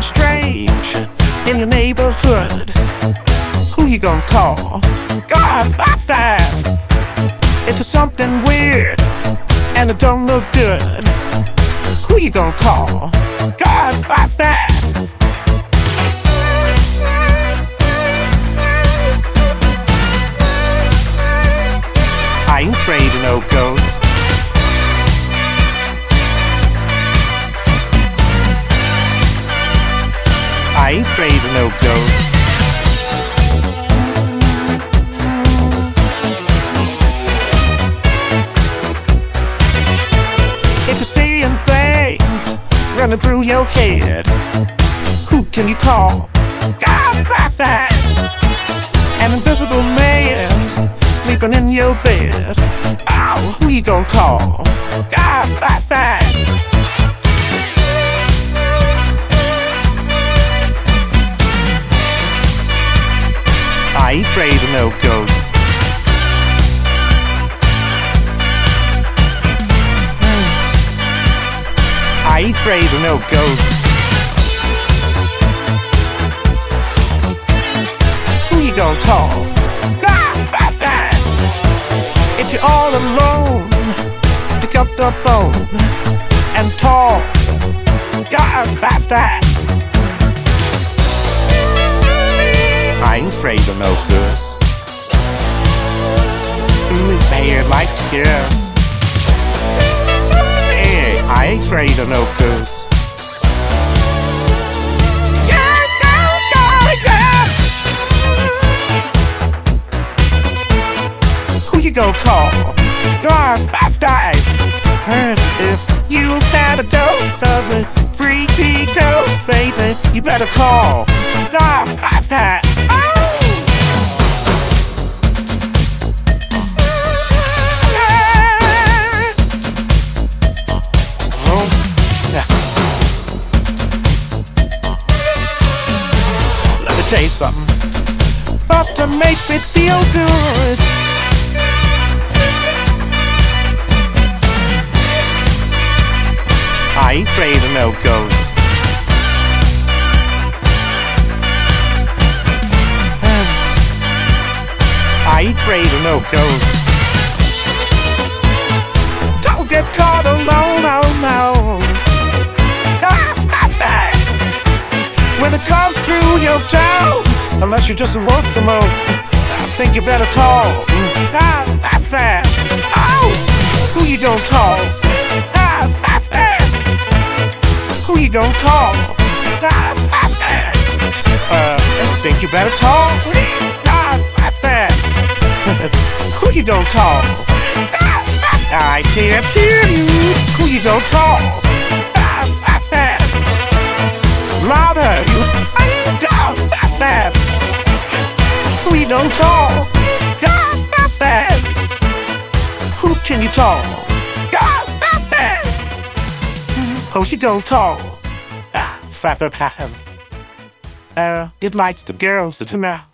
strange in your neighborhood, who you gonna call? Ghostbusters! It's something weird and it don't look good. Who you gonna call? Ghostbusters! I ain't afraid of no ghosts. No ghosts. Seeing things running through your head. Who can you call? Ghostbusters! An invisible man sleeping in your bed. Oh, who you gonna call? Ghostbusters! I ain't afraid of no ghosts. I ain't afraid of no ghosts. Who you gonna call? If you're all alone, pick up the phone and talk. I ain't afraid of no ghosts. Mm, Bad life to kiss. Hey, I ain't afraid of no. Who you gonna call? Ghostbusters! Heard if you had a dose of the freaky ghost, baby, you better call Ghostbusters! Oh! Yeah. Something. Buster makes me feel good. I ain't afraid of no ghosts. I ain't afraid of no ghosts. Don't get caught alone, unless you just want some more, I think you better call. Ghostbusters! Oh! Who you gonna call? Ghostbusters! Who you gonna call? Ghostbusters! Uh, I think you better call. Ghostbusters! Who you gonna call? I can't hear you. Who you gonna call? Who? Ghostbusters! Can you call? Ghostbusters! Who she gonna call? Ah, Father Patton. Uh, it likes the girls to know.